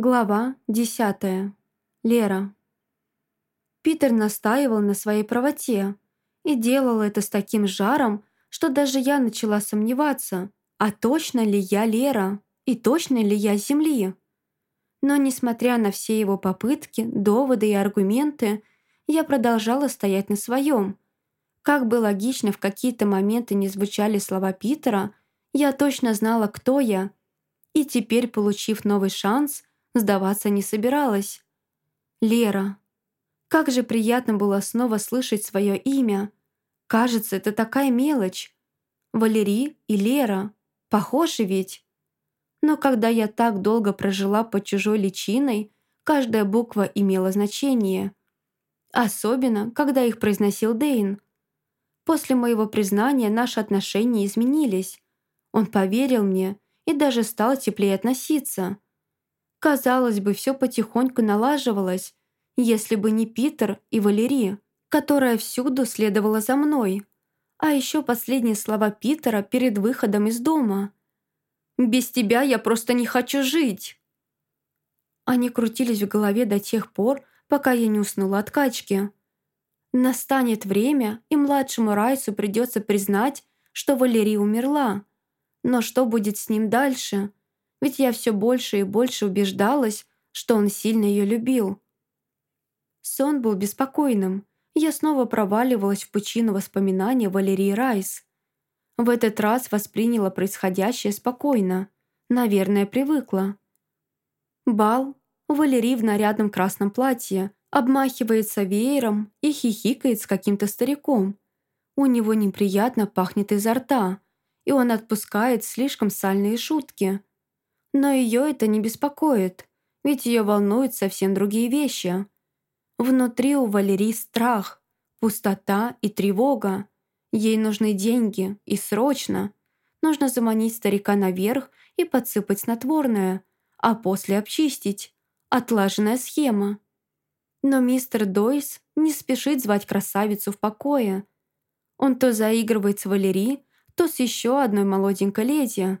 Глава десятая. Лера. Питер настаивал на своей правоте и делал это с таким жаром, что даже я начала сомневаться, а точно ли я Лера и точно ли я Земли. Но, несмотря на все его попытки, доводы и аргументы, я продолжала стоять на своем. Как бы логично в какие-то моменты не звучали слова Питера, я точно знала, кто я. И теперь, получив новый шанс – Сдаваться не собиралась. Лера. Как же приятно было снова слышать свое имя. Кажется, это такая мелочь. Валерий и Лера. Похожи ведь? Но когда я так долго прожила под чужой личиной, каждая буква имела значение. Особенно, когда их произносил Дейн. После моего признания наши отношения изменились. Он поверил мне и даже стал теплее относиться. Казалось бы, все потихоньку налаживалось, если бы не Питер и Валерия, которая всюду следовала за мной. А еще последние слова Питера перед выходом из дома. «Без тебя я просто не хочу жить!» Они крутились в голове до тех пор, пока я не уснула от качки. Настанет время, и младшему Райсу придется признать, что Валерия умерла. Но что будет с ним дальше? Ведь я все больше и больше убеждалась, что он сильно ее любил. Сон был беспокойным. Я снова проваливалась в пучину воспоминаний Валерии Райс. В этот раз восприняла происходящее спокойно. Наверное, привыкла. Бал. Валерий в нарядном красном платье обмахивается веером и хихикает с каким-то стариком. У него неприятно пахнет изо рта, и он отпускает слишком сальные шутки – но ее это не беспокоит, ведь ее волнуют совсем другие вещи. Внутри у Валерии страх, пустота и тревога. Ей нужны деньги, и срочно. Нужно заманить старика наверх и подсыпать снотворное, а после обчистить. Отлаженная схема. Но мистер Дойс не спешит звать красавицу в покое. Он то заигрывает с Валерий, то с еще одной молоденькой леди,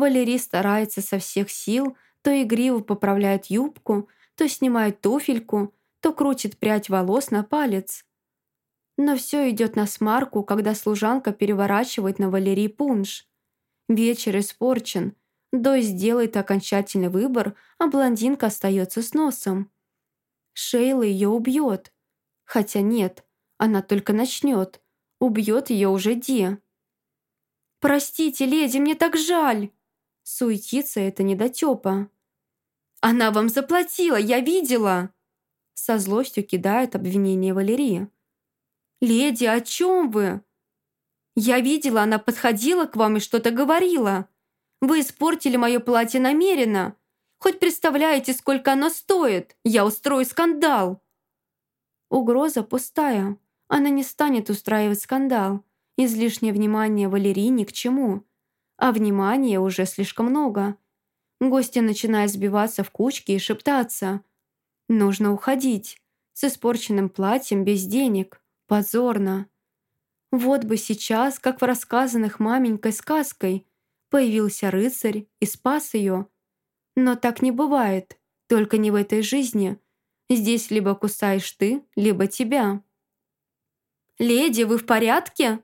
Валерий старается со всех сил, то игриво поправляет юбку, то снимает туфельку, то крутит прядь волос на палец. Но все идет на смарку, когда служанка переворачивает на Валерий пунш. Вечер испорчен. Дой сделает окончательный выбор, а блондинка остается с носом. Шейла ее убьет. Хотя нет, она только начнет. Убьет ее уже Ди. «Простите, леди, мне так жаль!» Суетиться это недотёпа. «Она вам заплатила, я видела!» Со злостью кидает обвинение Валерия. «Леди, о чем вы?» «Я видела, она подходила к вам и что-то говорила. Вы испортили мое платье намеренно. Хоть представляете, сколько оно стоит? Я устрою скандал!» Угроза пустая. Она не станет устраивать скандал. Излишнее внимание Валерии ни к чему а внимания уже слишком много. Гости начинают сбиваться в кучки и шептаться. Нужно уходить. С испорченным платьем, без денег. Позорно. Вот бы сейчас, как в рассказанных маменькой сказкой, появился рыцарь и спас ее. Но так не бывает, только не в этой жизни. Здесь либо кусаешь ты, либо тебя. «Леди, вы в порядке?»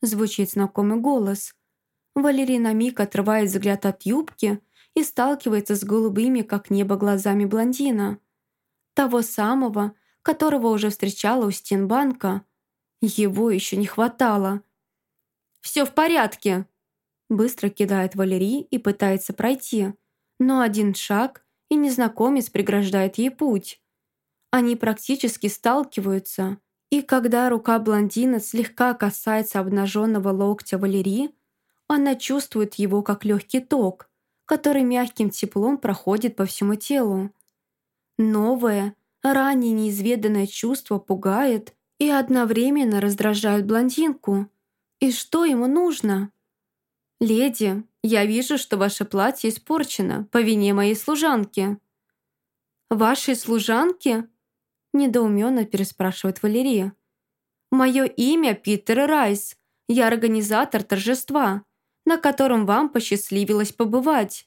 Звучит знакомый голос. Валерий на миг отрывает взгляд от юбки и сталкивается с голубыми, как небо, глазами блондина. Того самого, которого уже встречала у стен банка. Его еще не хватало. «Все в порядке!» Быстро кидает Валерий и пытается пройти. Но один шаг, и незнакомец преграждает ей путь. Они практически сталкиваются, и когда рука блондина слегка касается обнаженного локтя Валерии, она чувствует его как легкий ток, который мягким теплом проходит по всему телу. Новое, ранее неизведанное чувство пугает и одновременно раздражает блондинку. И что ему нужно? «Леди, я вижу, что ваше платье испорчено по вине моей служанки». «Вашей служанки?» недоуменно переспрашивает Валерия. «Мое имя Питер Райс. Я организатор торжества на котором вам посчастливилось побывать.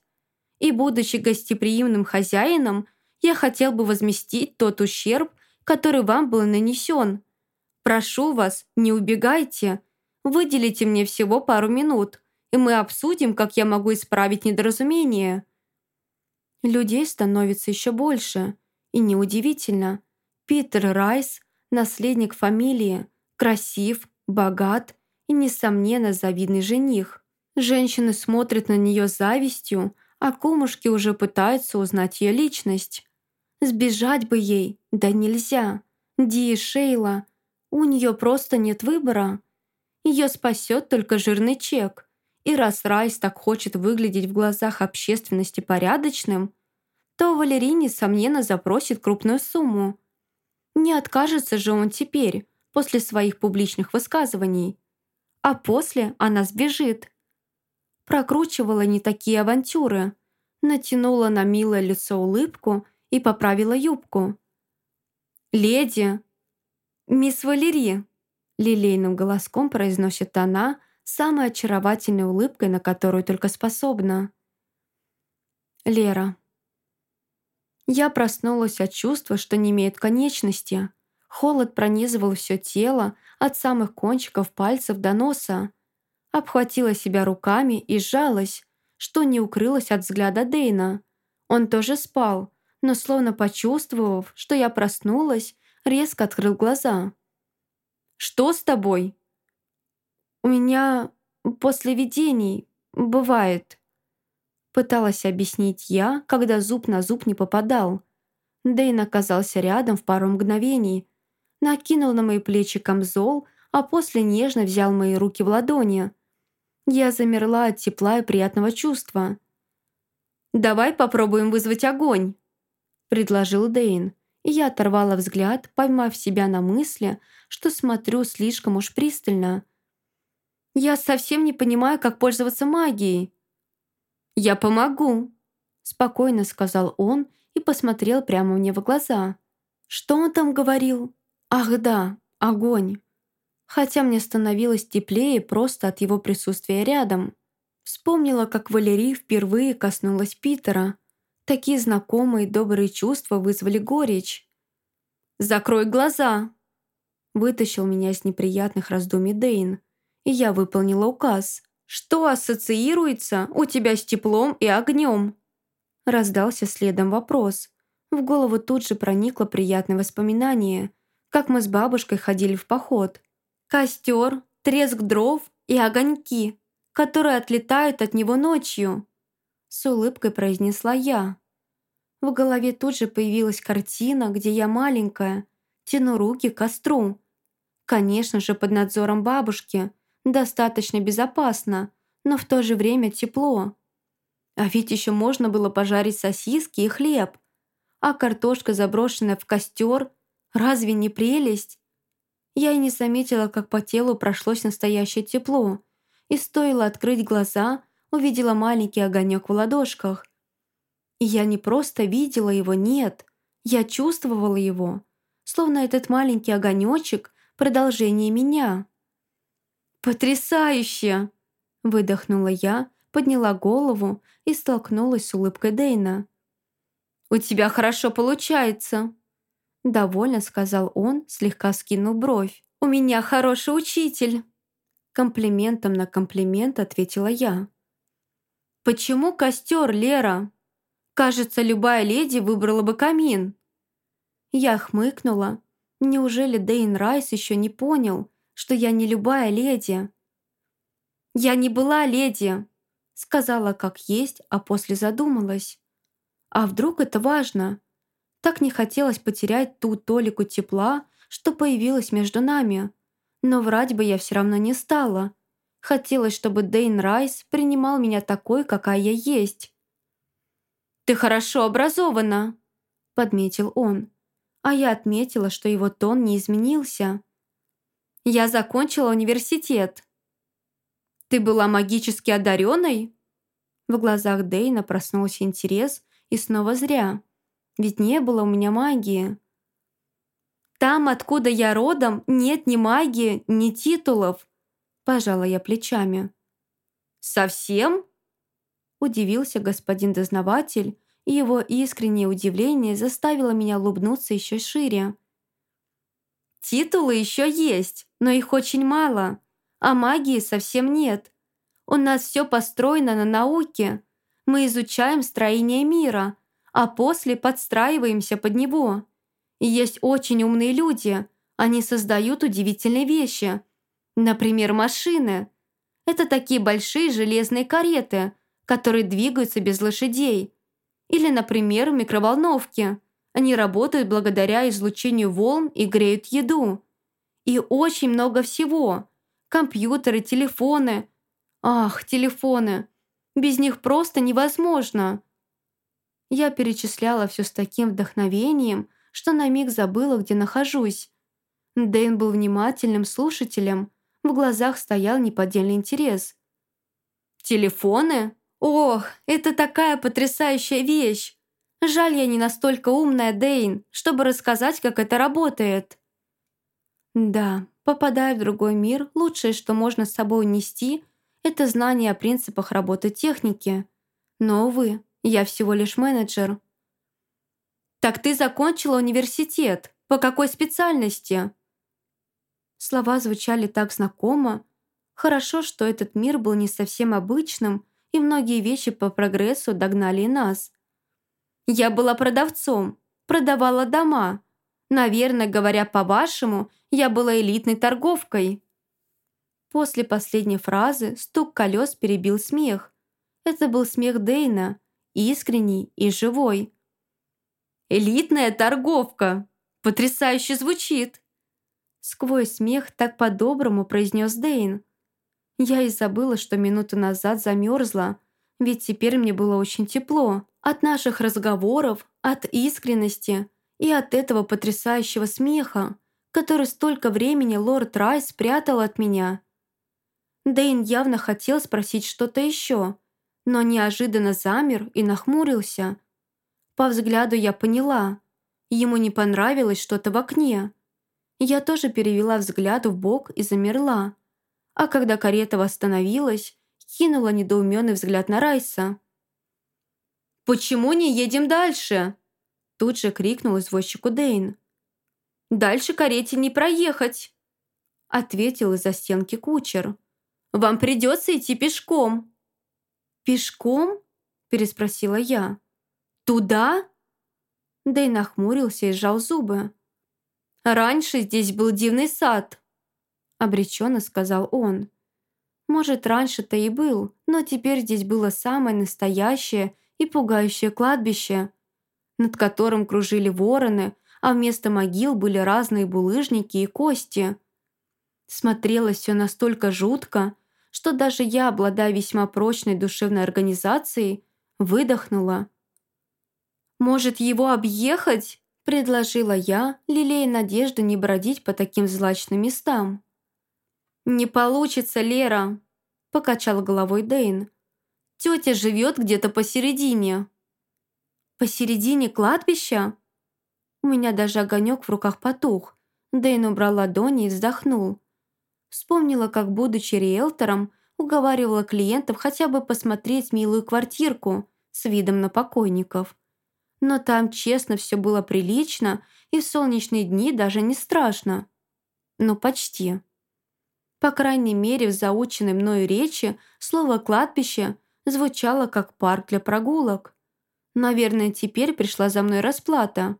И, будучи гостеприимным хозяином, я хотел бы возместить тот ущерб, который вам был нанесен. Прошу вас, не убегайте. Выделите мне всего пару минут, и мы обсудим, как я могу исправить недоразумение». Людей становится еще больше. И неудивительно. Питер Райс, наследник фамилии, красив, богат и, несомненно, завидный жених. Женщины смотрят на нее с завистью, а кумушки уже пытаются узнать ее личность. Сбежать бы ей, да нельзя. Ди и Шейла, у нее просто нет выбора. Ее спасет только жирный чек. И раз Райс так хочет выглядеть в глазах общественности порядочным, то Валерий, несомненно, запросит крупную сумму. Не откажется же он теперь, после своих публичных высказываний. А после она сбежит. Прокручивала не такие авантюры, натянула на милое лицо улыбку и поправила юбку. «Леди!» «Мисс Валерий!» Лилейным голоском произносит она, самой очаровательной улыбкой, на которую только способна. Лера. Я проснулась от чувства, что не имеет конечности. Холод пронизывал все тело, от самых кончиков пальцев до носа. Обхватила себя руками и сжалась, что не укрылась от взгляда Дейна. Он тоже спал, но словно почувствовав, что я проснулась, резко открыл глаза. «Что с тобой?» «У меня после видений бывает». Пыталась объяснить я, когда зуб на зуб не попадал. Дэйн оказался рядом в пару мгновений. Накинул на мои плечи камзол, а после нежно взял мои руки в ладони. Я замерла от тепла и приятного чувства. «Давай попробуем вызвать огонь», — предложил Дэйн. И я оторвала взгляд, поймав себя на мысли, что смотрю слишком уж пристально — я совсем не понимаю, как пользоваться магией». «Я помогу», — спокойно сказал он и посмотрел прямо мне в глаза. «Что он там говорил? Ах да, огонь». Хотя мне становилось теплее просто от его присутствия рядом. Вспомнила, как Валерий впервые коснулась Питера. Такие знакомые добрые чувства вызвали горечь. «Закрой глаза!» Вытащил меня из неприятных раздумий Дейн и я выполнила указ. «Что ассоциируется у тебя с теплом и огнем?» Раздался следом вопрос. В голову тут же проникло приятное воспоминание, как мы с бабушкой ходили в поход. Костер, треск дров и огоньки, которые отлетают от него ночью. С улыбкой произнесла я. В голове тут же появилась картина, где я маленькая, тяну руки к костру. Конечно же, под надзором бабушки – достаточно безопасно, но в то же время тепло. А ведь еще можно было пожарить сосиски и хлеб. А картошка, заброшенная в костер, разве не прелесть? Я и не заметила, как по телу прошлось настоящее тепло. И стоило открыть глаза, увидела маленький огонек в ладошках. И я не просто видела его, нет. Я чувствовала его. Словно этот маленький огонечек — продолжение меня. «Потрясающе!» Выдохнула я, подняла голову и столкнулась с улыбкой Дейна. «У тебя хорошо получается!» Довольно сказал он, слегка скинул бровь. «У меня хороший учитель!» Комплиментом на комплимент ответила я. «Почему костер, Лера? Кажется, любая леди выбрала бы камин». Я хмыкнула. Неужели Дейн Райс еще не понял, что я не любая леди. «Я не была леди», — сказала как есть, а после задумалась. «А вдруг это важно?» Так не хотелось потерять ту толику тепла, что появилась между нами. Но врать бы я все равно не стала. Хотелось, чтобы Дейн Райс принимал меня такой, какая я есть. «Ты хорошо образована», — подметил он. А я отметила, что его тон не изменился. Я закончила университет». «Ты была магически одаренной?» В глазах Дейна проснулся интерес, и снова зря. Ведь не было у меня магии. «Там, откуда я родом, нет ни магии, ни титулов», – пожала я плечами. «Совсем?» – Удивился господин дознаватель, и его искреннее удивление заставило меня улыбнуться еще шире. «Титулы еще есть, но их очень мало, а магии совсем нет. У нас все построено на науке. Мы изучаем строение мира, а после подстраиваемся под него. Есть очень умные люди, они создают удивительные вещи. Например, машины. Это такие большие железные кареты, которые двигаются без лошадей. Или, например, микроволновки. Они работают благодаря излучению волн и греют еду. И очень много всего. Компьютеры, телефоны. Ах, телефоны. Без них просто невозможно. Я перечисляла все с таким вдохновением, что на миг забыла, где нахожусь. Дэйн был внимательным слушателем, в глазах стоял неподдельный интерес. «Телефоны? Ох, это такая потрясающая вещь! Жаль, я не настолько умная, Дэйн, чтобы рассказать, как это работает». Да, попадая в другой мир, лучшее, что можно с собой унести, это знание о принципах работы техники. Но, увы, я всего лишь менеджер. «Так ты закончила университет. По какой специальности?» Слова звучали так знакомо. Хорошо, что этот мир был не совсем обычным, и многие вещи по прогрессу догнали нас. «Я была продавцом, продавала дома. Наверное, говоря по-вашему, я была элитной торговкой». После последней фразы стук колес перебил смех. Это был смех Дейна, искренний и живой. «Элитная торговка! Потрясающе звучит!» Сквозь смех так по-доброму произнес Дейн. Я и забыла, что минуту назад замерзла, ведь теперь мне было очень тепло. От наших разговоров, от искренности и от этого потрясающего смеха, который столько времени лорд Райс спрятал от меня. Дейн явно хотел спросить что-то еще, но неожиданно замер и нахмурился – по взгляду я поняла. Ему не понравилось что-то в окне. Я тоже перевела взгляд в бок и замерла. А когда карета восстановилась, кинула недоуменный взгляд на Райса. «Почему не едем дальше?» Тут же крикнул извозчику Дейн. «Дальше карете не проехать!» Ответил из-за стенки кучер. «Вам придется идти пешком!» «Пешком?» переспросила я. «Туда?» Дэй нахмурился и сжал зубы. «Раньше здесь был дивный сад», — обреченно сказал он. «Может, раньше-то и был, но теперь здесь было самое настоящее и пугающее кладбище, над которым кружили вороны, а вместо могил были разные булыжники и кости. Смотрелось все настолько жутко, что даже я, обладая весьма прочной душевной организацией, выдохнула «Может, его объехать?» – предложила я, лелея надежду не бродить по таким злачным местам. «Не получится, Лера», – покачал головой Дейн. «Тетя живет где-то посередине». «Посередине кладбища?» У меня даже огонек в руках потух. Дейн убрал ладони и вздохнул. Вспомнила, как, будучи риэлтором, уговаривала клиентов хотя бы посмотреть милую квартирку с видом на покойников но там честно все было прилично, и в солнечные дни даже не страшно. Ну, почти. По крайней мере, в заученной мною речи слово «кладбище» звучало как парк для прогулок. Наверное, теперь пришла за мной расплата.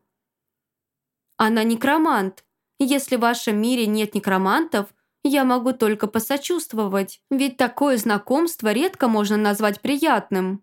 Она некромант. Если в вашем мире нет некромантов, я могу только посочувствовать, ведь такое знакомство редко можно назвать приятным.